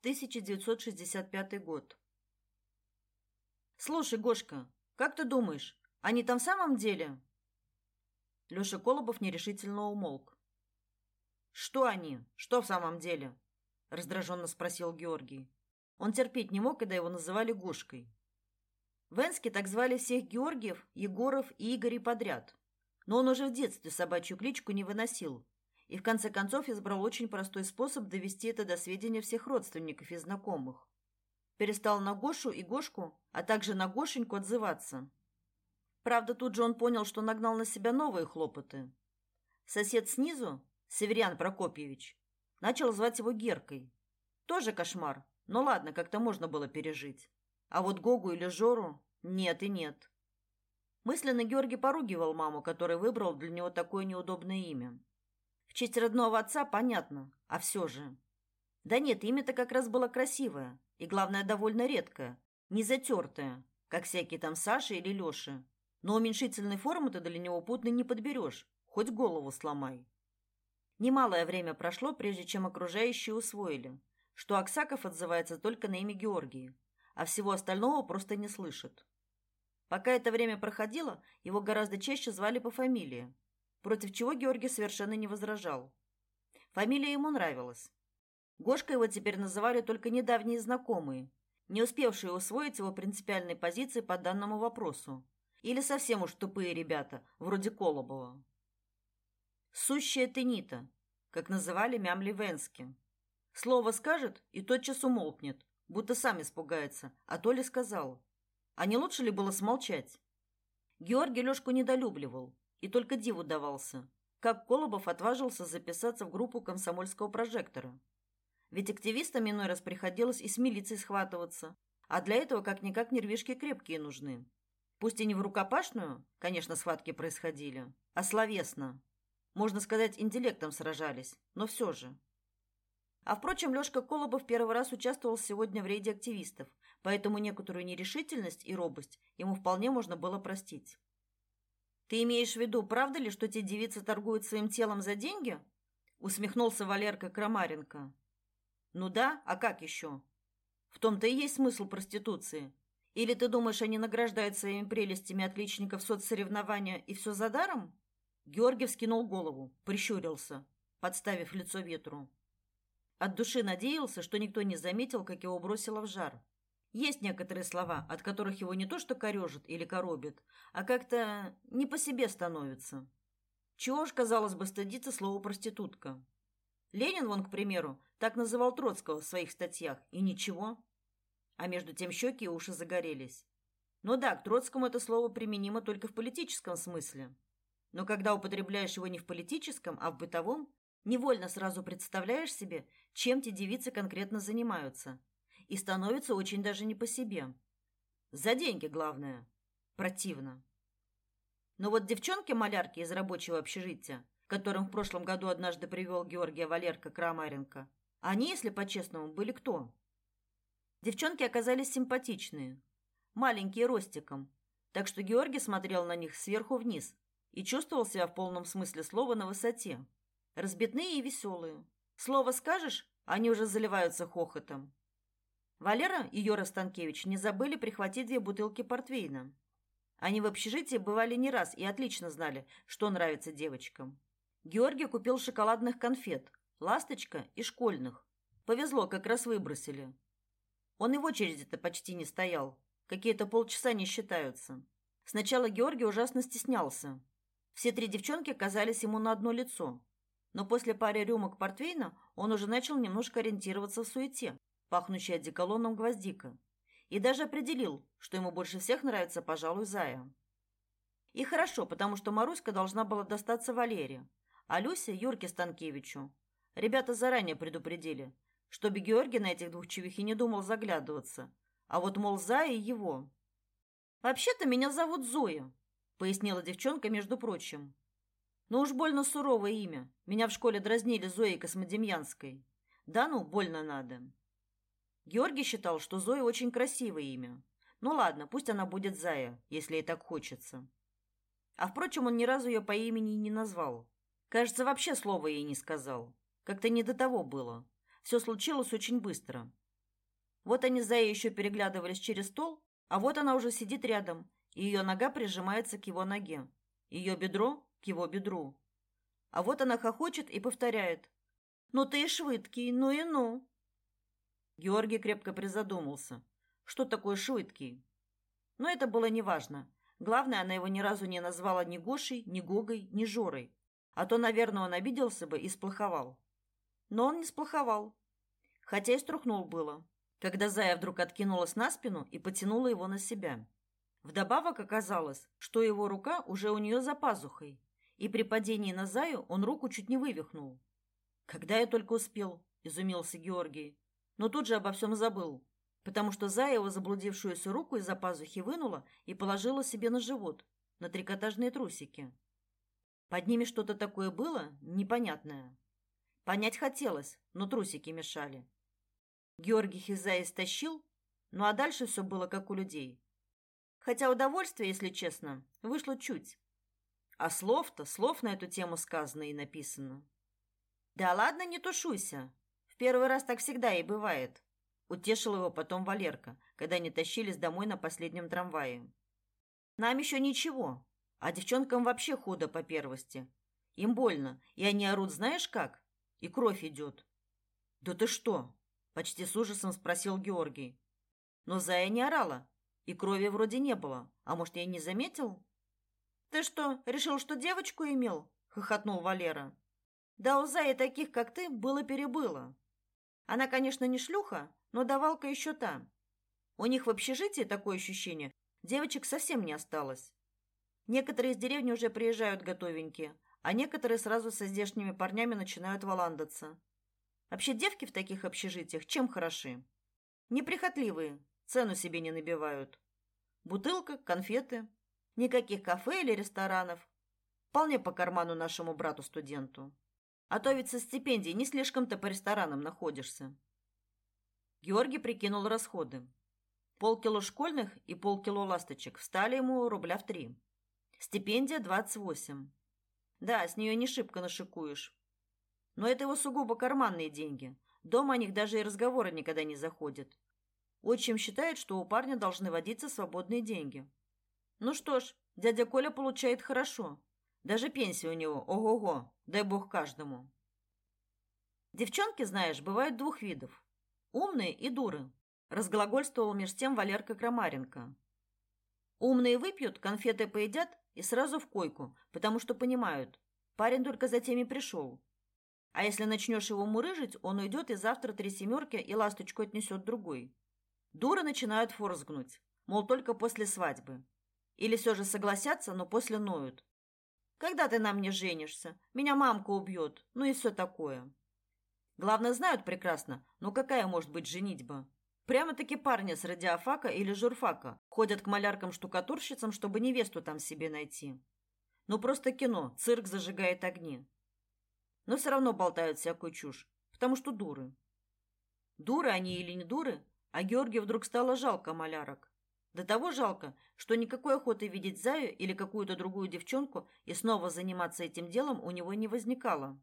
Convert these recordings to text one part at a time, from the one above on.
1965 год. Слушай, Гошка, как ты думаешь, они там в самом деле? Лёша Колобов нерешительно умолк. Что они? Что в самом деле? раздраженно спросил Георгий. Он терпеть не мог, когда его называли Гошкой. В Энске так звали всех Георгиев, Егоров и Игорей подряд. Но он уже в детстве собачью кличку не выносил и в конце концов избрал очень простой способ довести это до сведения всех родственников и знакомых. Перестал на Гошу и Гошку, а также на Гошеньку отзываться. Правда, тут же он понял, что нагнал на себя новые хлопоты. Сосед снизу, Северян Прокопьевич, начал звать его Геркой. Тоже кошмар, но ладно, как-то можно было пережить. А вот Гогу или Жору нет и нет. Мысленно Георгий поругивал маму, которая выбрал для него такое неудобное имя. Честь родного отца понятно, а все же. Да нет, имя-то как раз было красивое, и, главное, довольно редкое, не затертое, как всякие там Саша или Леша. Но уменьшительной формы ты для него путной не подберешь, хоть голову сломай. Немалое время прошло, прежде чем окружающие усвоили, что Аксаков отзывается только на имя Георгии, а всего остального просто не слышит. Пока это время проходило, его гораздо чаще звали по фамилии, против чего Георгий совершенно не возражал. Фамилия ему нравилась. Гошка его теперь называли только недавние знакомые, не успевшие усвоить его принципиальной позиции по данному вопросу, или совсем уж тупые ребята, вроде Колобова. Сущая тенита, как называли мямли Венски. Слово скажет и тотчас умолкнет, будто сам испугается, а то ли сказал. А не лучше ли было смолчать? Георгий Лёшку недолюбливал и только диву давался, как Колобов отважился записаться в группу комсомольского прожектора. Ведь активистам иной раз приходилось и с милицией схватываться, а для этого как-никак нервишки крепкие нужны. Пусть и не в рукопашную, конечно, схватки происходили, а словесно. Можно сказать, интеллектом сражались, но все же. А впрочем, Лёшка Колобов первый раз участвовал сегодня в рейде активистов, поэтому некоторую нерешительность и робость ему вполне можно было простить. Ты имеешь в виду, правда ли, что те девицы торгуют своим телом за деньги? усмехнулся Валерка Крамаренко. Ну да, а как еще? В том-то и есть смысл проституции. Или ты думаешь, они награждают своими прелестями отличников соцсоревнования и все за даром? Георгий вскинул голову, прищурился, подставив лицо ветру. От души надеялся, что никто не заметил, как его бросило в жар. Есть некоторые слова, от которых его не то что корежит или коробит, а как-то не по себе становится. Чего ж, казалось бы, стыдиться слову проститутка? Ленин, вон, к примеру, так называл Троцкого в своих статьях, и ничего. А между тем щеки и уши загорелись. Ну да, к Троцкому это слово применимо только в политическом смысле. Но когда употребляешь его не в политическом, а в бытовом, невольно сразу представляешь себе, чем те девицы конкретно занимаются – и становится очень даже не по себе. За деньги, главное. Противно. Но вот девчонки-малярки из рабочего общежития, которым в прошлом году однажды привел Георгия Валерка Крамаренко, они, если по-честному, были кто? Девчонки оказались симпатичные, маленькие ростиком, так что Георгий смотрел на них сверху вниз и чувствовал себя в полном смысле слова на высоте. Разбитные и веселые. Слово скажешь, они уже заливаются хохотом. Валера и Юра Станкевич не забыли прихватить две бутылки портвейна. Они в общежитии бывали не раз и отлично знали, что нравится девочкам. Георгий купил шоколадных конфет, ласточка и школьных. Повезло, как раз выбросили. Он и в очереди-то почти не стоял. Какие-то полчаса не считаются. Сначала Георгий ужасно стеснялся. Все три девчонки казались ему на одно лицо. Но после пары рюмок портвейна он уже начал немножко ориентироваться в суете пахнущий одеколоном гвоздика, и даже определил, что ему больше всех нравится, пожалуй, Зая. И хорошо, потому что Маруська должна была достаться Валере, а Люся Юрке Станкевичу. Ребята заранее предупредили, чтобы Георгий на этих двух чевих и не думал заглядываться, а вот мол Зая его. Вообще-то меня зовут Зоя, пояснила девчонка, между прочим. Но уж больно суровое имя. Меня в школе дразнили Зоей Космодемьянской. Да ну, больно надо. Георгий считал, что Зоя очень красивое имя. Ну ладно, пусть она будет Зая, если ей так хочется. А впрочем, он ни разу ее по имени не назвал. Кажется, вообще слова ей не сказал. Как-то не до того было. Все случилось очень быстро. Вот они с Заей еще переглядывались через стол, а вот она уже сидит рядом, и ее нога прижимается к его ноге, ее бедро к его бедру. А вот она хохочет и повторяет. «Ну ты и швыдкий, ну и ну!» Георгий крепко призадумался. Что такое швыдкий? Но это было неважно. Главное, она его ни разу не назвала ни Гошей, ни Гогой, ни Жорой. А то, наверное, он обиделся бы и сплоховал. Но он не сплоховал. Хотя и струхнул было, когда Зая вдруг откинулась на спину и потянула его на себя. Вдобавок оказалось, что его рука уже у нее за пазухой, и при падении на Заю он руку чуть не вывихнул. «Когда я только успел?» – изумился Георгий. Но тут же обо всем забыл, потому что Зая его заблудившуюся руку из-за пазухи вынула и положила себе на живот, на трикотажные трусики. Под ними что-то такое было непонятное. Понять хотелось, но трусики мешали. Георгий Заи стащил, ну а дальше все было как у людей. Хотя удовольствие, если честно, вышло чуть. А слов-то, слов на эту тему сказано и написано. Да ладно, не тушуйся. Первый раз так всегда и бывает. Утешил его потом Валерка, когда они тащились домой на последнем трамвае. Нам еще ничего, а девчонкам вообще худо по первости. Им больно, и они орут знаешь как? И кровь идет. Да ты что? Почти с ужасом спросил Георгий. Но Зая не орала, и крови вроде не было. А может, я не заметил? Ты что, решил, что девочку имел? хохотнул Валера. Да у Заи таких, как ты, было-перебыло. Она, конечно, не шлюха, но давалка еще та. У них в общежитии такое ощущение, девочек совсем не осталось. Некоторые из деревни уже приезжают готовенькие, а некоторые сразу со здешними парнями начинают валандаться. Вообще девки в таких общежитиях чем хороши? Неприхотливые, цену себе не набивают. Бутылка, конфеты, никаких кафе или ресторанов. Вполне по карману нашему брату-студенту. А то ведь со стипендией не слишком-то по ресторанам находишься. Георгий прикинул расходы. Полкило школьных и полкило ласточек встали ему рубля в три. Стипендия двадцать восемь. Да, с нее не шибко нашикуешь. Но это его сугубо карманные деньги. Дома о них даже и разговора никогда не заходит. Отчим считает, что у парня должны водиться свободные деньги. Ну что ж, дядя Коля получает хорошо. Даже пенсия у него, ого-го, дай бог каждому. Девчонки, знаешь, бывают двух видов. Умные и дуры, разглагольствовал меж тем Валерка Крамаренко. Умные выпьют, конфеты поедят и сразу в койку, потому что понимают, парень только за теми пришел. А если начнешь его мурыжить, он уйдет и завтра три семерки и ласточку отнесет другой. Дуры начинают форс гнуть, мол, только после свадьбы. Или все же согласятся, но после ноют. Когда ты на мне женишься? Меня мамка убьет. Ну и все такое. Главное, знают прекрасно, но какая может быть женитьба? Прямо-таки парни с радиофака или журфака ходят к маляркам-штукатурщицам, чтобы невесту там себе найти. Ну просто кино, цирк зажигает огни. Но все равно болтают всякую чушь, потому что дуры. Дуры они или не дуры, а Георгию вдруг стало жалко малярок. До того жалко, что никакой охоты видеть Заю или какую-то другую девчонку и снова заниматься этим делом у него не возникало.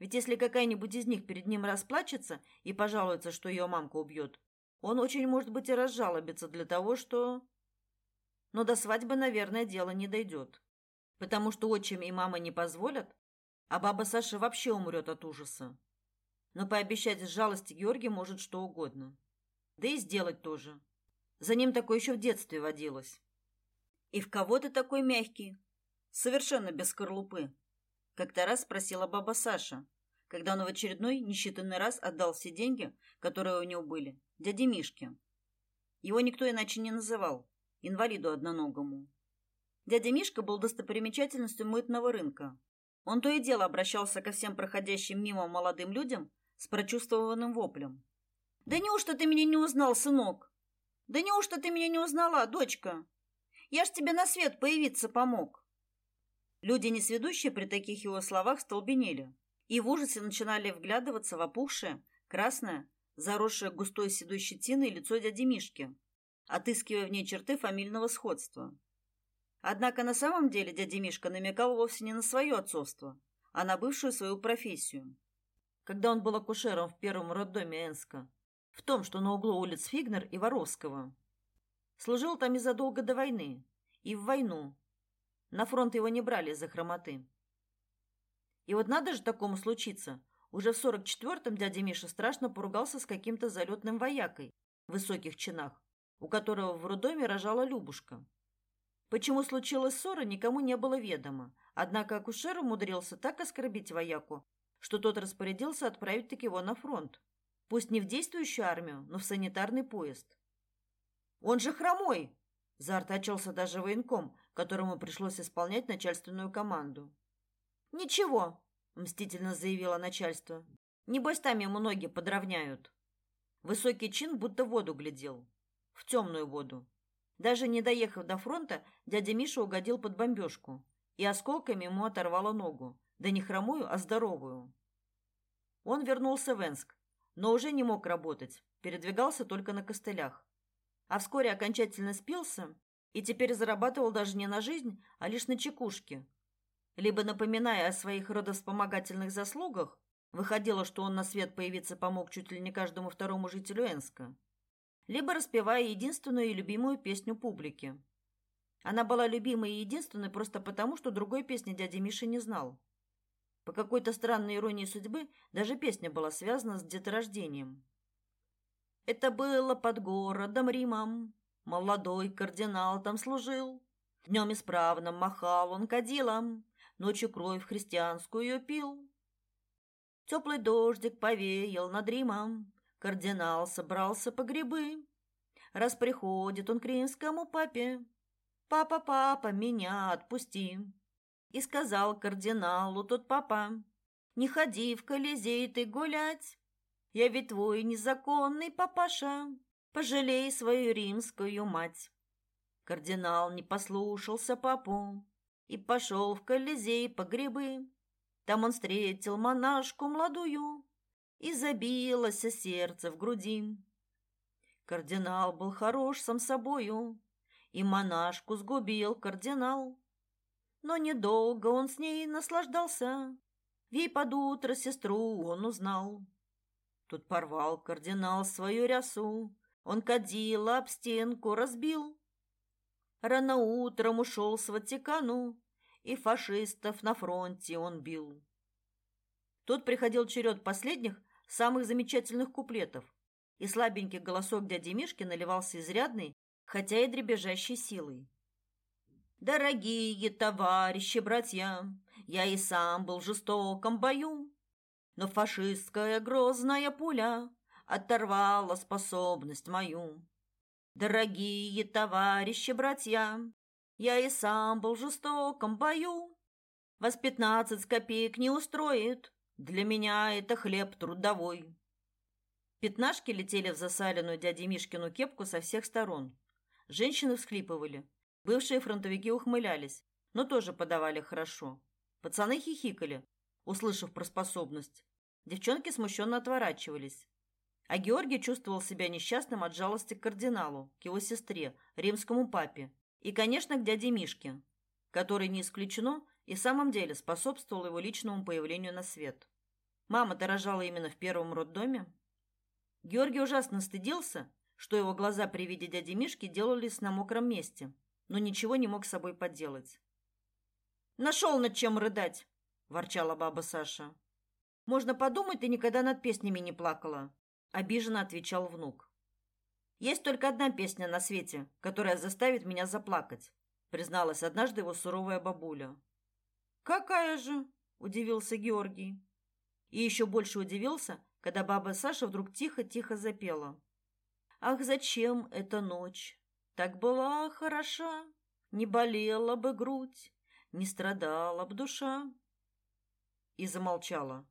Ведь если какая-нибудь из них перед ним расплачется и пожалуется, что ее мамка убьет, он очень, может быть, и разжалобится для того, что... Но до свадьбы, наверное, дело не дойдет. Потому что отчим и мама не позволят, а баба Саша вообще умрет от ужаса. Но пообещать из жалости Георгий может что угодно. Да и сделать тоже. За ним такое еще в детстве водилось. «И в кого ты такой мягкий?» «Совершенно без скорлупы», — как-то раз спросила баба Саша, когда он в очередной несчитанный раз отдал все деньги, которые у него были, дяде Мишке. Его никто иначе не называл, инвалиду одноногому. Дядя Мишка был достопримечательностью мытного рынка. Он то и дело обращался ко всем проходящим мимо молодым людям с прочувствованным воплем. «Да неужто ты меня не узнал, сынок? Да неужто ты меня не узнала, дочка? Я ж тебе на свет появиться помог!» Люди, несведущие при таких его словах, столбенели и в ужасе начинали вглядываться в опухшее, красное, заросшее густой седой щетиной лицо дяди Мишки, отыскивая в ней черты фамильного сходства. Однако на самом деле дядя Мишка намекал вовсе не на свое отцовство, а на бывшую свою профессию. Когда он был акушером в первом роддоме Энска, В том, что на углу улиц Фигнер и Воровского. Служил там и задолго до войны, и в войну. На фронт его не брали из-за хромоты. И вот надо же такому случиться. Уже в 44-м дядя Миша страшно поругался с каким-то залетным воякой в высоких чинах, у которого в роддоме рожала Любушка. Почему случилась ссора, никому не было ведомо. Однако акушер умудрился так оскорбить вояку, что тот распорядился отправить таки его на фронт. Пусть не в действующую армию, но в санитарный поезд. «Он же хромой!» – заортачился даже военком, которому пришлось исполнять начальственную команду. «Ничего», – мстительно заявило начальство. «Небось, там ему ноги подровняют». Высокий чин будто в воду глядел. В темную воду. Даже не доехав до фронта, дядя Миша угодил под бомбежку, и осколками ему оторвало ногу, да не хромую, а здоровую. Он вернулся в Энск, но уже не мог работать, передвигался только на костылях. А вскоре окончательно спился и теперь зарабатывал даже не на жизнь, а лишь на чекушки. Либо напоминая о своих родовспомогательных заслугах, выходило, что он на свет появиться помог чуть ли не каждому второму жителю Энска, либо распевая единственную и любимую песню публики. Она была любимой и единственной просто потому, что другой песни дядя Миша не знал. По какой-то странной иронии судьбы даже песня была связана с деторождением. Это было под городом Римом. Молодой кардинал там служил. Днем исправно махал он кадилом, Ночью кровь христианскую пил. Теплый дождик повеял над Римом, Кардинал собрался по грибы. Раз приходит он к римскому папе, «Папа, папа, меня отпусти!» И сказал кардиналу тот папа, «Не ходи в Колизей ты гулять, я ведь твой незаконный папаша, пожалей свою римскую мать». Кардинал не послушался папу и пошел в Колизей по грибы. Там он встретил монашку молодую, и забилось сердце в груди. Кардинал был хорош сам собою, и монашку сгубил кардинал. Но недолго он с ней наслаждался. Ей под утро сестру он узнал. Тут порвал кардинал свою рясу, Он кадила об стенку разбил. Рано утром ушел с Ватикану, И фашистов на фронте он бил. Тут приходил черед последних, самых замечательных куплетов, и слабенький голосок дяди Мишки наливался изрядной, хотя и дребезжащей силой. Дорогие товарищи, братья, я и сам был в жестоком бою, но фашистская грозная пуля оторвала способность мою. Дорогие товарищи, братья, я и сам был в жестоком бою. Вас пятнадцать копеек не устроит, для меня это хлеб трудовой. Пятнашки летели в засаленную дяди Мишкину кепку со всех сторон. Женщины всхлипывали. Бывшие фронтовики ухмылялись, но тоже подавали хорошо. Пацаны хихикали, услышав про способность. Девчонки смущенно отворачивались. А Георгий чувствовал себя несчастным от жалости к кардиналу, к его сестре, римскому папе и, конечно, к дяде Мишке, который, не исключено, и в самом деле способствовал его личному появлению на свет. Мама-то рожала именно в первом роддоме. Георгий ужасно стыдился, что его глаза при виде дяди Мишки делались на мокром месте, но ничего не мог с собой поделать. «Нашел над чем рыдать!» – ворчала баба Саша. «Можно подумать, ты никогда над песнями не плакала», – обиженно отвечал внук. «Есть только одна песня на свете, которая заставит меня заплакать», – призналась однажды его суровая бабуля. «Какая же?» – удивился Георгий. И еще больше удивился, когда баба Саша вдруг тихо-тихо запела. Ах, зачем эта ночь? Так была хороша, Не болела бы грудь, Не страдала б душа. И замолчала.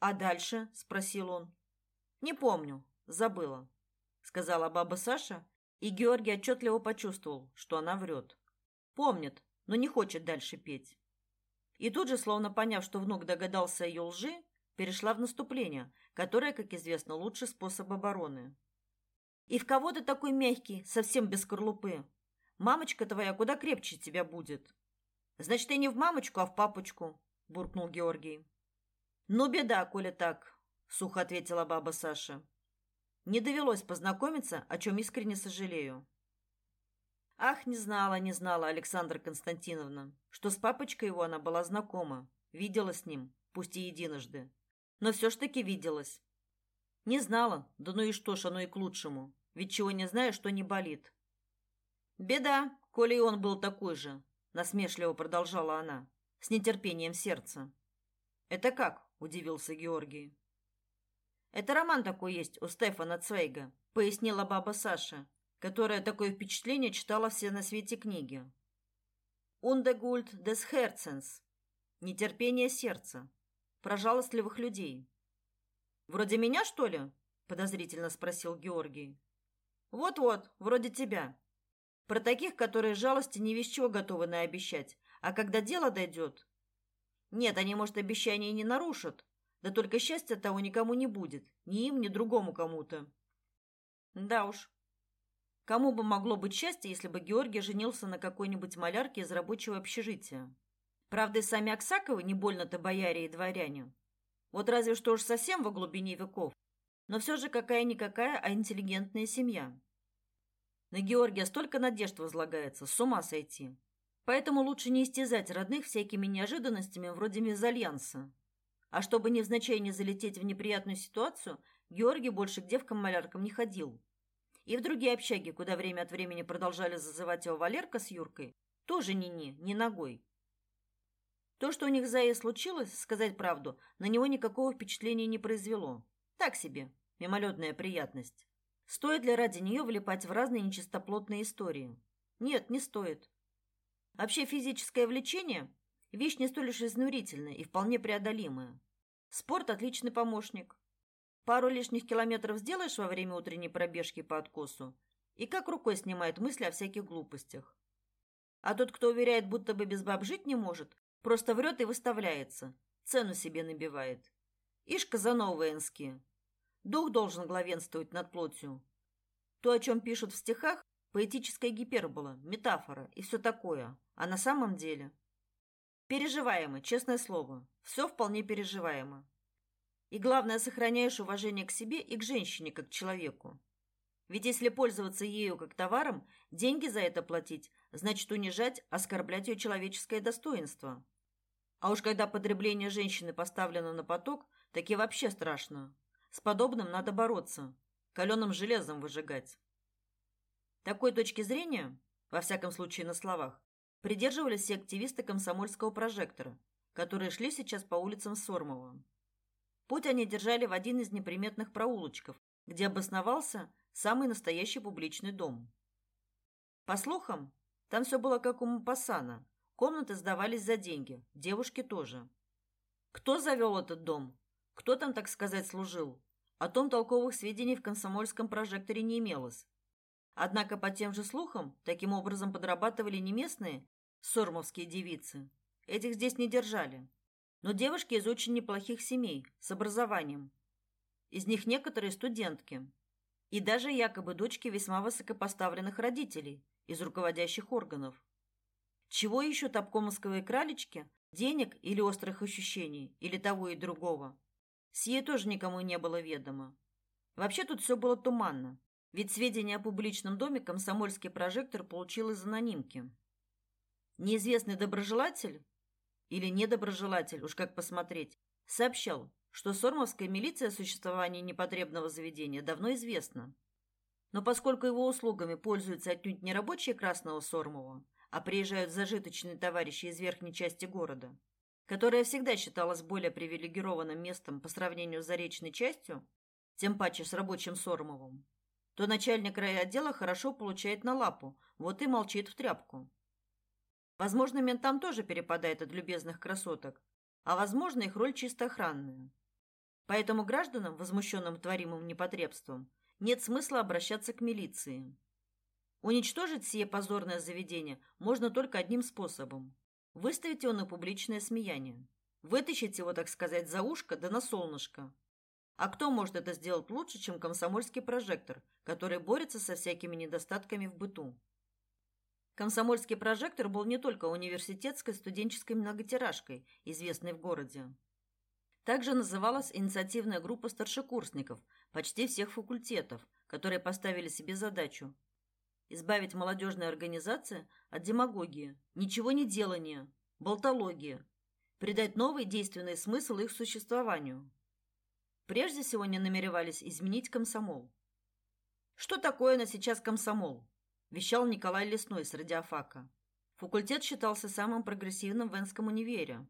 «А дальше?» — спросил он. «Не помню, забыла», — сказала баба Саша, и Георгий отчетливо почувствовал, что она врет. Помнит, но не хочет дальше петь. И тут же, словно поняв, что внук догадался о ее лжи, перешла в наступление, которое, как известно, лучший способ обороны. И в кого ты такой мягкий, совсем без скорлупы? Мамочка твоя куда крепче тебя будет. Значит, ты не в мамочку, а в папочку, буркнул Георгий. Ну, беда, коли так, сухо ответила баба Саша. Не довелось познакомиться, о чем искренне сожалею. Ах, не знала, не знала Александра Константиновна, что с папочкой его она была знакома, видела с ним, пусть и единожды. Но все ж таки виделась. Не знала, да ну и что ж, оно и к лучшему. Ведь чего не знаю, что не болит. Беда, коли и он был такой же, насмешливо продолжала она, с нетерпением сердца. Это как? удивился Георгий. Это роман такой есть у Стефана Цвейга, пояснила баба Саша, которая такое впечатление читала все на свете книги. Ундегульт des Herzens. Нетерпение сердца. Про жалостливых людей. Вроде меня, что ли? подозрительно спросил Георгий. Вот-вот, вроде тебя. Про таких, которые жалости не весь готовы наобещать, а когда дело дойдет... Нет, они, может, обещания не нарушат, да только счастья того никому не будет, ни им, ни другому кому-то. Да уж, Кому бы могло быть счастье, если бы Георгий женился на какой-нибудь малярке из рабочего общежития? Правда, и сами Аксаковы не больно-то бояре и дворяне. Вот разве что уж совсем во глубине веков. Но все же какая-никакая, а интеллигентная семья. На Георгия столько надежд возлагается, с ума сойти. Поэтому лучше не истязать родных всякими неожиданностями вроде мезальянса. А чтобы невзначай не залететь в неприятную ситуацию, Георгий больше к девкам-маляркам не ходил. И в другие общаги, куда время от времени продолжали зазывать его Валерка с Юркой, тоже ни-ни, ни ногой. То, что у них за и случилось, сказать правду, на него никакого впечатления не произвело. Так себе, мимолетная приятность. Стоит ли ради нее влипать в разные нечистоплотные истории? Нет, не стоит. Вообще физическое влечение – вещь не столь уж изнурительная и вполне преодолимая. Спорт – отличный помощник. Пару лишних километров сделаешь во время утренней пробежки по откосу, и как рукой снимает мысли о всяких глупостях. А тот, кто уверяет, будто бы без баб жить не может, просто врет и выставляется, цену себе набивает. Ишь, казановы энские. Дух должен главенствовать над плотью. То, о чем пишут в стихах, поэтическая гипербола, метафора и все такое. А на самом деле... Переживаемо, честное слово. Все вполне переживаемо. И главное, сохраняешь уважение к себе и к женщине как к человеку. Ведь если пользоваться ею как товаром, деньги за это платить, значит унижать, оскорблять ее человеческое достоинство. А уж когда потребление женщины поставлено на поток, так и вообще страшно. С подобным надо бороться, каленым железом выжигать. Такой точки зрения, во всяком случае на словах, придерживались все активисты комсомольского прожектора, которые шли сейчас по улицам Сормова. Путь они держали в один из неприметных проулочков, где обосновался самый настоящий публичный дом. По слухам, там все было как у Мапасана. Комнаты сдавались за деньги, девушки тоже. Кто завел этот дом? Кто там, так сказать, служил? О том толковых сведений в комсомольском прожекторе не имелось. Однако по тем же слухам, таким образом подрабатывали не местные сормовские девицы. Этих здесь не держали но девушки из очень неплохих семей, с образованием. Из них некоторые студентки. И даже якобы дочки весьма высокопоставленных родителей из руководящих органов. Чего ищут обкомовские кралечки? Денег или острых ощущений, или того и другого? Сие тоже никому не было ведомо. Вообще тут все было туманно, ведь сведения о публичном доме комсомольский прожектор получил из анонимки. Неизвестный доброжелатель или недоброжелатель, уж как посмотреть, сообщал, что сормовская милиция о существовании непотребного заведения давно известна. Но поскольку его услугами пользуются отнюдь не рабочие Красного Сормова, а приезжают зажиточные товарищи из верхней части города, которая всегда считалась более привилегированным местом по сравнению с заречной частью, тем паче с рабочим Сормовым, то начальник райотдела хорошо получает на лапу, вот и молчит в тряпку. Возможно, ментам тоже перепадает от любезных красоток, а возможно, их роль чисто охранная. Поэтому гражданам, возмущенным творимым непотребством, нет смысла обращаться к милиции. Уничтожить сие позорное заведение можно только одним способом – выставить его на публичное смеяние. Вытащить его, так сказать, за ушко да на солнышко. А кто может это сделать лучше, чем комсомольский прожектор, который борется со всякими недостатками в быту? Комсомольский прожектор был не только университетской студенческой многотиражкой, известной в городе. Также называлась инициативная группа старшекурсников, почти всех факультетов, которые поставили себе задачу избавить молодежные организации от демагогии, ничего не делания, болтологии, придать новый действенный смысл их существованию. Прежде всего они намеревались изменить комсомол. Что такое на сейчас комсомол? вещал Николай Лесной с радиофака. Факультет считался самым прогрессивным в Венском универе.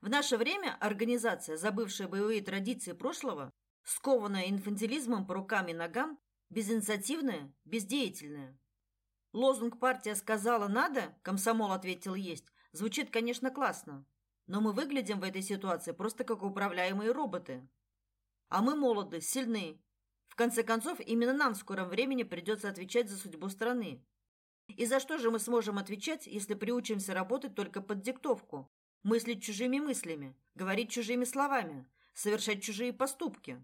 В наше время организация, забывшая боевые традиции прошлого, скованная инфантилизмом по рукам и ногам, безинициативная, бездеятельная. Лозунг «Партия сказала надо», комсомол ответил есть, звучит, конечно, классно, но мы выглядим в этой ситуации просто как управляемые роботы. А мы молоды, сильны. В конце концов, именно нам в скором времени придется отвечать за судьбу страны. И за что же мы сможем отвечать, если приучимся работать только под диктовку, мыслить чужими мыслями, говорить чужими словами, совершать чужие поступки?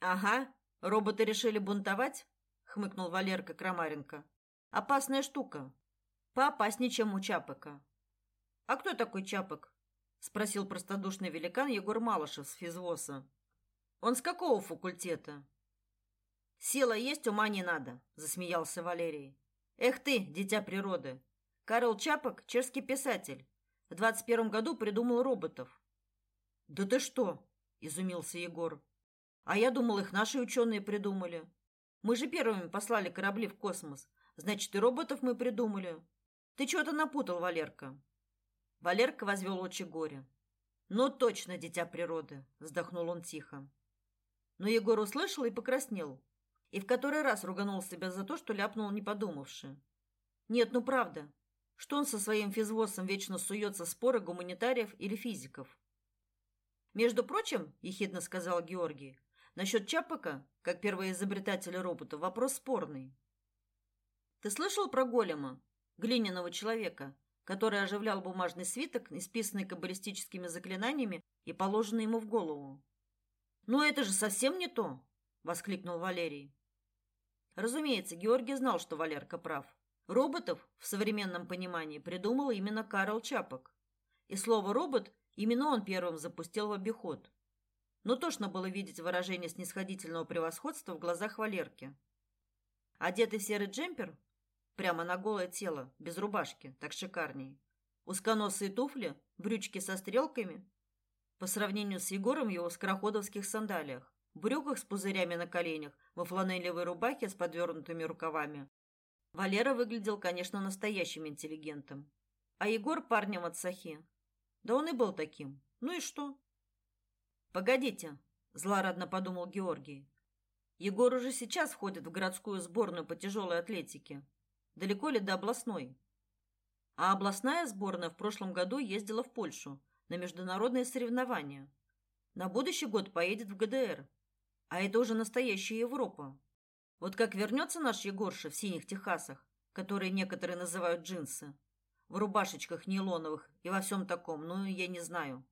Ага, роботы решили бунтовать? хмыкнул Валерка Крамаренко. Опасная штука. Поопаснее, чем у Чапыка. А кто такой Чапок? спросил простодушный великан Егор Малышев с физвоса. Он с какого факультета? Сила есть, ума не надо, засмеялся Валерий. Эх ты, дитя природы. Карл Чапок чешский писатель. В двадцать первом году придумал роботов. Да ты что? изумился Егор. А я думал, их наши ученые придумали. Мы же первыми послали корабли в космос. Значит, и роботов мы придумали. Ты чего-то напутал, Валерка. Валерка возвел очи горе. «Ну точно, дитя природы!» — вздохнул он тихо. Но Егор услышал и покраснел. И в который раз руганул себя за то, что ляпнул, не подумавши. Нет, ну правда. Что он со своим физвосом вечно суется в споры гуманитариев или физиков? «Между прочим, — ехидно сказал Георгий, — насчет Чапака, как первоизобретателя робота, вопрос спорный. Ты слышал про голема, глиняного человека, который оживлял бумажный свиток, исписанный каббалистическими заклинаниями и положенный ему в голову. «Ну это же совсем не то!» — воскликнул Валерий. Разумеется, Георгий знал, что Валерка прав. Роботов в современном понимании придумал именно Карл Чапок. И слово «робот» именно он первым запустил в обиход. Но тошно было видеть выражение снисходительного превосходства в глазах Валерки. Одетый серый джемпер, прямо на голое тело, без рубашки, так шикарней. Узконосые туфли, брючки со стрелками. По сравнению с Егором его скороходовских сандалиях, брюках с пузырями на коленях, во фланелевой рубахе с подвернутыми рукавами. Валера выглядел, конечно, настоящим интеллигентом. А Егор парнем от Сахи. Да он и был таким. Ну и что? Погодите, злорадно подумал Георгий. Егор уже сейчас входит в городскую сборную по тяжелой атлетике. Далеко ли до областной? А областная сборная в прошлом году ездила в Польшу на международные соревнования. На будущий год поедет в ГДР. А это уже настоящая Европа. Вот как вернется наш Егорша в синих техасах, которые некоторые называют джинсы, в рубашечках нейлоновых и во всем таком, ну, я не знаю.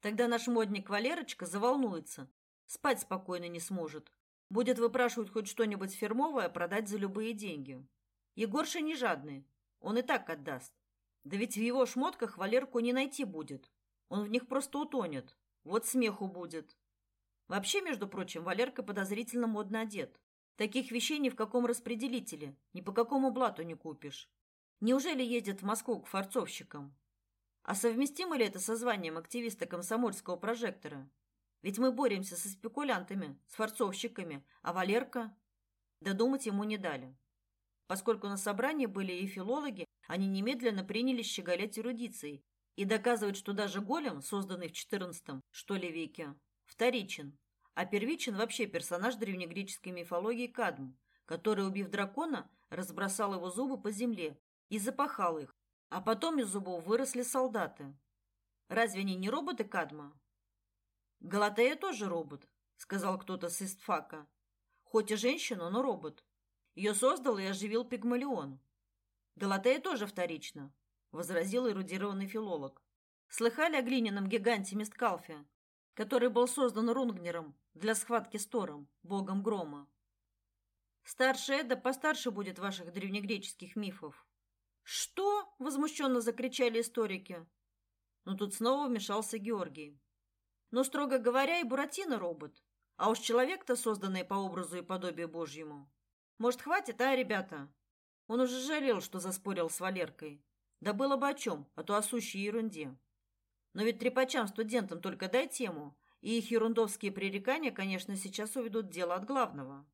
Тогда наш модник Валерочка заволнуется, спать спокойно не сможет, будет выпрашивать хоть что-нибудь фирмовое продать за любые деньги. Егорша не жадный, он и так отдаст. Да ведь в его шмотках Валерку не найти будет. Он в них просто утонет. Вот смеху будет. Вообще, между прочим, Валерка подозрительно модно одет. Таких вещей ни в каком распределителе, ни по какому блату не купишь. Неужели ездит в Москву к форцовщикам? А совместимо ли это со званием активиста комсомольского прожектора? Ведь мы боремся со спекулянтами, с форцовщиками, а Валерка... Додумать ему не дали. Поскольку на собрании были и филологи, они немедленно принялись щеголять эрудицией и доказывать, что даже голем, созданный в XIV, что ли, веке, вторичен, а первичен вообще персонаж древнегреческой мифологии Кадм, который, убив дракона, разбросал его зубы по земле и запахал их, а потом из зубов выросли солдаты. Разве они не роботы Кадма? Галатея тоже робот, сказал кто-то с истфака. Хоть и женщина, но робот. Ее создал и оживил Пигмалион. Галатея тоже вторично, возразил эрудированный филолог. Слыхали о глиняном гиганте Мисткалфе, который был создан Рунгнером для схватки с Тором, богом грома? Старше Эда постарше будет ваших древнегреческих мифов. Что? возмущенно закричали историки. Но тут снова вмешался Георгий. Но строго говоря, и Буратино робот. А уж человек-то, созданный по образу и подобию Божьему. Может, хватит, а, ребята? Он уже жалел, что заспорил с Валеркой. Да было бы о чем, а то о сущей ерунде. Но ведь трепачам-студентам только дай тему, и их ерундовские пререкания, конечно, сейчас уведут дело от главного.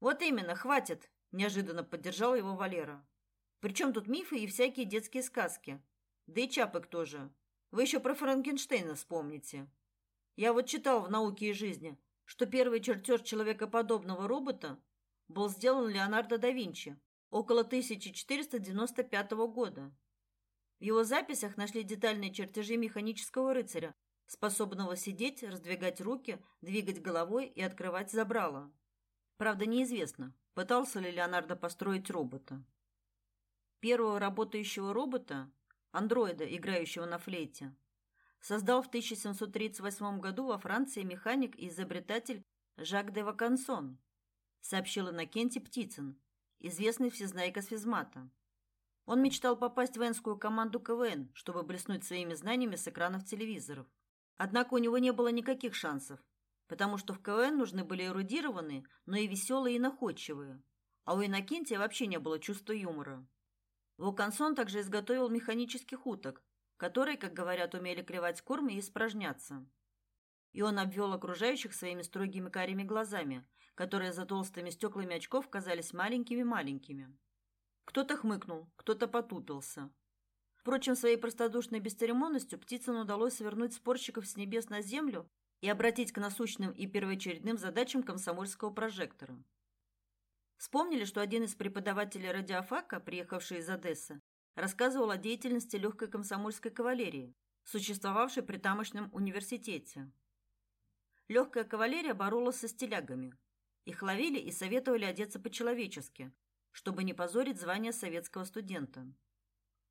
Вот именно, хватит, неожиданно поддержал его Валера. Причем тут мифы и всякие детские сказки. Да и Чапок тоже. Вы еще про Франкенштейна вспомните. Я вот читал в «Науке и жизни», что первый чертеж человекоподобного робота был сделан Леонардо да Винчи около 1495 года. В его записях нашли детальные чертежи механического рыцаря, способного сидеть, раздвигать руки, двигать головой и открывать забрало. Правда, неизвестно, пытался ли Леонардо построить робота. Первого работающего робота, андроида, играющего на флейте, создал в 1738 году во Франции механик и изобретатель Жак де Вакансон, сообщил Иннокентий Птицын, известный всезнайка с физмата. Он мечтал попасть в воинскую команду КВН, чтобы блеснуть своими знаниями с экранов телевизоров. Однако у него не было никаких шансов, потому что в КВН нужны были эрудированные, но и веселые и находчивые. А у Иннокентия вообще не было чувства юмора. Вокансон также изготовил механических уток, которые, как говорят, умели клевать корм и испражняться. И он обвел окружающих своими строгими карими глазами, которые за толстыми стеклами очков казались маленькими-маленькими. Кто-то хмыкнул, кто-то потупился. Впрочем, своей простодушной бесцеремонностью Птицыну удалось свернуть спорщиков с небес на землю и обратить к насущным и первоочередным задачам комсомольского прожектора. Вспомнили, что один из преподавателей радиофака, приехавший из Одессы, рассказывал о деятельности легкой комсомольской кавалерии, существовавшей при тамошнем университете. Легкая кавалерия боролась со стилягами. Их ловили и советовали одеться по-человечески, чтобы не позорить звание советского студента.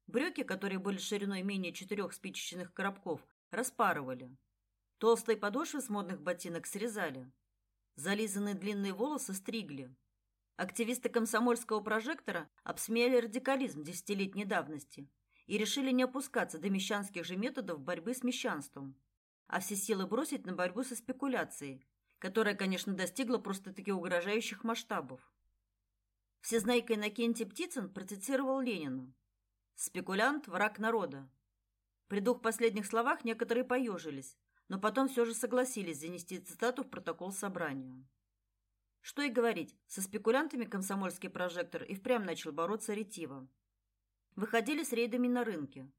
Брюки, которые были шириной менее четырех спичечных коробков, распарывали. Толстые подошвы с модных ботинок срезали. Зализанные длинные волосы стригли. Активисты комсомольского прожектора обсмеяли радикализм десятилетней давности и решили не опускаться до мещанских же методов борьбы с мещанством, а все силы бросить на борьбу со спекуляцией, которая, конечно, достигла просто-таки угрожающих масштабов. Всезнайка Иннокентий Птицын процитировал Ленина. «Спекулянт – враг народа». При двух последних словах некоторые поежились, но потом все же согласились занести цитату в протокол собрания. Что и говорить, со спекулянтами комсомольский прожектор и впрямь начал бороться ретиво. Выходили с рейдами на рынке.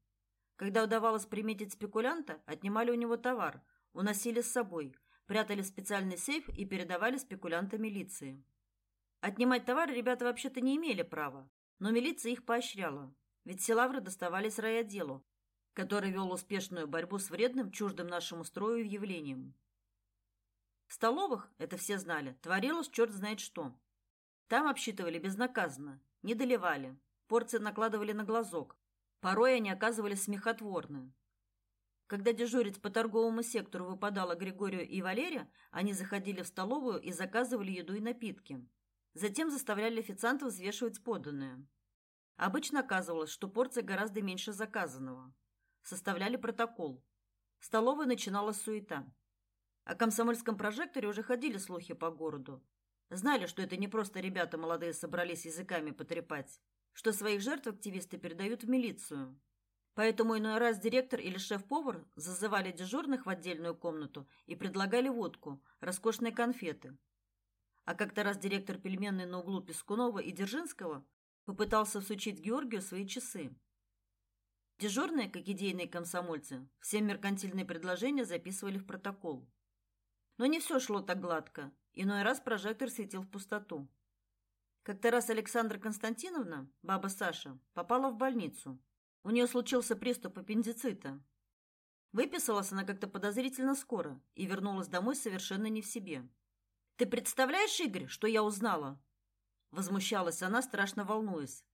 Когда удавалось приметить спекулянта, отнимали у него товар, уносили с собой, прятали в специальный сейф и передавали спекулянта милиции. Отнимать товар ребята вообще-то не имели права, но милиция их поощряла, ведь все лавры доставались райотделу, который вел успешную борьбу с вредным, чуждым нашему строю явлением. В столовых, это все знали, творилось черт знает что. Там обсчитывали безнаказанно, не доливали, порции накладывали на глазок. Порой они оказывались смехотворны. Когда дежурить по торговому сектору выпадало Григорию и Валере, они заходили в столовую и заказывали еду и напитки. Затем заставляли официантов взвешивать поданное. Обычно оказывалось, что порция гораздо меньше заказанного. Составляли протокол. В столовой начиналась суета. О комсомольском прожекторе уже ходили слухи по городу. Знали, что это не просто ребята молодые собрались языками потрепать, что своих жертв активисты передают в милицию. Поэтому иной раз директор или шеф-повар зазывали дежурных в отдельную комнату и предлагали водку, роскошные конфеты. А как-то раз директор пельменной на углу Пескунова и Дзержинского попытался всучить Георгию свои часы. Дежурные, как идейные комсомольцы, все меркантильные предложения записывали в протокол. Но не все шло так гладко. Иной раз прожектор светил в пустоту. Как-то раз Александра Константиновна, баба Саша, попала в больницу. У нее случился приступ аппендицита. Выписалась она как-то подозрительно скоро и вернулась домой совершенно не в себе. «Ты представляешь, Игорь, что я узнала?» Возмущалась она, страшно волнуясь.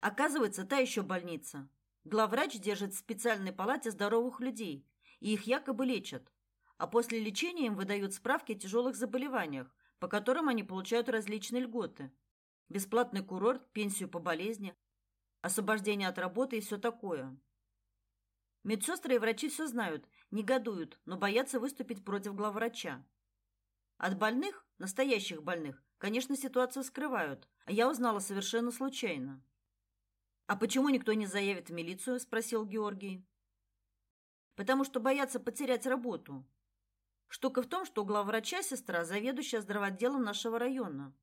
Оказывается, та еще больница. Главврач держит в специальной палате здоровых людей, и их якобы лечат а после лечения им выдают справки о тяжелых заболеваниях, по которым они получают различные льготы. Бесплатный курорт, пенсию по болезни, освобождение от работы и все такое. Медсестры и врачи все знают, негодуют, но боятся выступить против главврача. От больных, настоящих больных, конечно, ситуацию скрывают, а я узнала совершенно случайно. А почему никто не заявит в милицию, спросил Георгий. Потому что боятся потерять работу. Штука в том, что главврача сестра заведующая здравоотделом нашего района.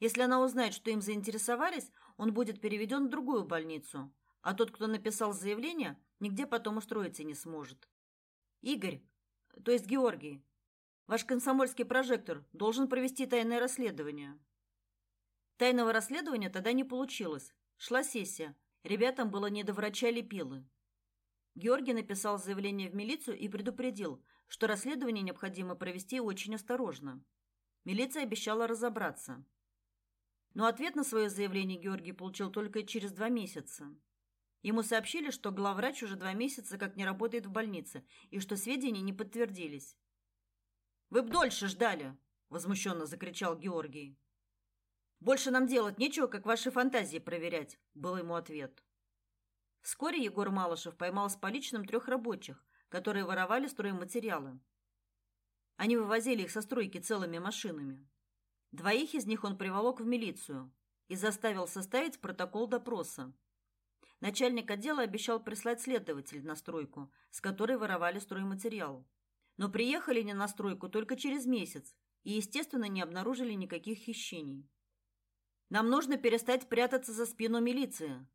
Если она узнает, что им заинтересовались, он будет переведен в другую больницу, а тот, кто написал заявление, нигде потом устроиться не сможет. Игорь, то есть Георгий, Ваш комсомольский прожектор должен провести тайное расследование. Тайного расследования тогда не получилось. Шла сессия. Ребятам было не до врача лепилы. Георгий написал заявление в милицию и предупредил, что расследование необходимо провести очень осторожно. Милиция обещала разобраться. Но ответ на свое заявление Георгий получил только через два месяца. Ему сообщили, что главврач уже два месяца как не работает в больнице и что сведения не подтвердились. Вы б дольше ждали, возмущенно закричал Георгий. Больше нам делать нечего, как ваши фантазии проверять, был ему ответ. Вскоре Егор Малышев поймал с поличным трех рабочих, которые воровали стройматериалы. Они вывозили их со стройки целыми машинами. Двоих из них он приволок в милицию и заставил составить протокол допроса. Начальник отдела обещал прислать следователь на стройку, с которой воровали стройматериал. Но приехали не на стройку только через месяц и, естественно, не обнаружили никаких хищений. Нам нужно перестать прятаться за спину милиции,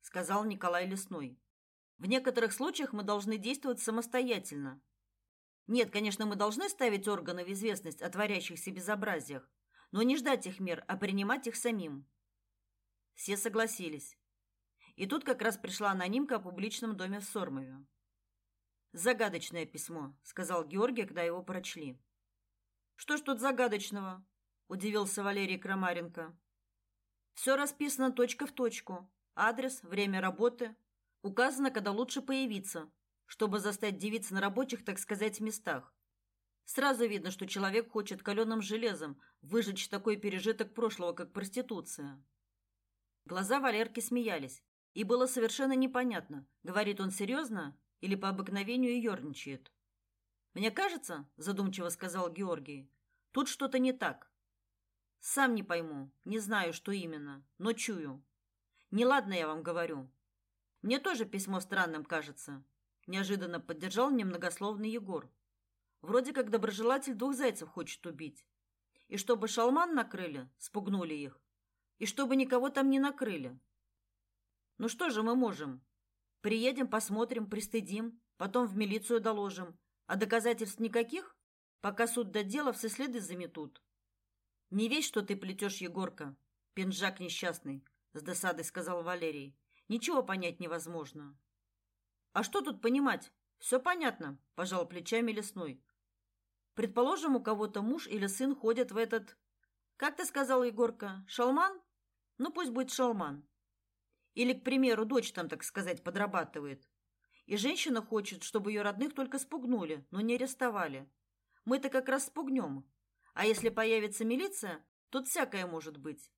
сказал Николай Лесной. В некоторых случаях мы должны действовать самостоятельно. Нет, конечно, мы должны ставить органы в известность о творящихся безобразиях, но не ждать их мер, а принимать их самим. Все согласились. И тут как раз пришла анонимка о публичном доме в Сормове. Загадочное письмо, сказал Георгий, когда его прочли. Что ж тут загадочного? удивился Валерий Крамаренко. Все расписано точка в точку. Адрес, время работы, указано, когда лучше появиться, чтобы застать девиц на рабочих, так сказать, местах. Сразу видно, что человек хочет каленым железом выжечь такой пережиток прошлого, как проституция. Глаза Валерки смеялись, и было совершенно непонятно, говорит он серьезно или по обыкновению ерничает. Мне кажется, задумчиво сказал Георгий, тут что-то не так. Сам не пойму, не знаю, что именно, но чую. Неладно я вам говорю. Мне тоже письмо странным кажется. Неожиданно поддержал немногословный Егор. Вроде как доброжелатель двух зайцев хочет убить. И чтобы шалман накрыли, спугнули их. И чтобы никого там не накрыли. Ну что же мы можем? Приедем, посмотрим, пристыдим, потом в милицию доложим. А доказательств никаких? Пока суд до дела все следы заметут. Не весь, что ты плетешь, Егорка, пинжак несчастный, с досадой сказал Валерий. Ничего понять невозможно. А что тут понимать? Все понятно, пожал плечами лесной. Предположим, у кого-то муж или сын ходят в этот Как ты сказал, Егорка, шалман? Ну пусть будет шалман. Или, к примеру, дочь там, так сказать, подрабатывает. И женщина хочет, чтобы ее родных только спугнули, но не арестовали. Мы-то как раз спугнем. А если появится милиция, тут всякое может быть.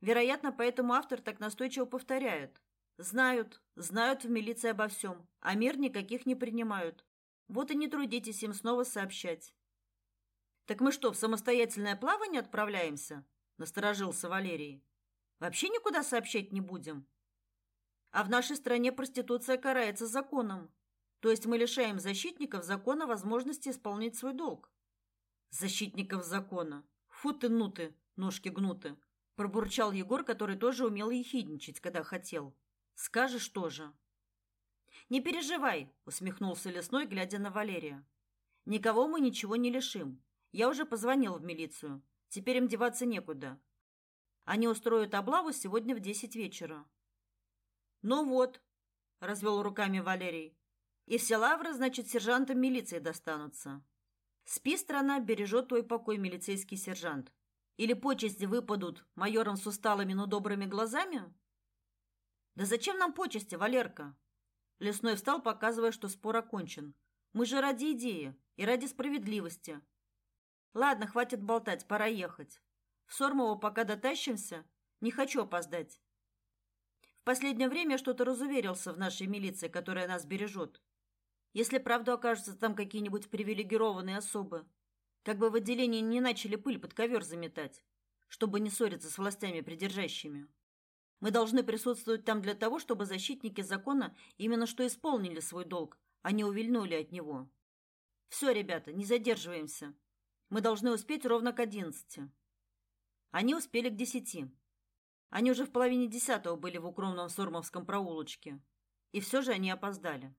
Вероятно, поэтому автор так настойчиво повторяет. Знают, знают в милиции обо всем, а мер никаких не принимают. Вот и не трудитесь им снова сообщать. Так мы что, в самостоятельное плавание отправляемся? насторожился Валерий. Вообще никуда сообщать не будем. А в нашей стране проституция карается законом. То есть мы лишаем защитников закона возможности исполнить свой долг. Защитников закона. Фу ты, ну ты, ножки гнуты, пробурчал Егор, который тоже умел ехидничать, когда хотел. Скажешь тоже. Не переживай, усмехнулся Лесной, глядя на Валерия. Никого мы ничего не лишим. Я уже позвонил в милицию. Теперь им деваться некуда. Они устроят облаву сегодня в десять вечера. Ну вот, развел руками Валерий. И все лавры, значит, сержантам милиции достанутся. Спи, страна, бережет твой покой милицейский сержант. Или почести выпадут майорам с усталыми, но добрыми глазами? Да зачем нам почести, Валерка? Лесной встал, показывая, что спор окончен. Мы же ради идеи и ради справедливости. Ладно, хватит болтать, пора ехать. В Сормово пока дотащимся. Не хочу опоздать последнее время что-то разуверился в нашей милиции, которая нас бережет. Если правда окажутся там какие-нибудь привилегированные особы, Как бы в отделении не начали пыль под ковер заметать, чтобы не ссориться с властями придержащими. Мы должны присутствовать там для того, чтобы защитники закона именно что исполнили свой долг, а не увильнули от него. Все, ребята, не задерживаемся. Мы должны успеть ровно к одиннадцати. Они успели к десяти. Они уже в половине десятого были в укромном Сормовском проулочке. И все же они опоздали.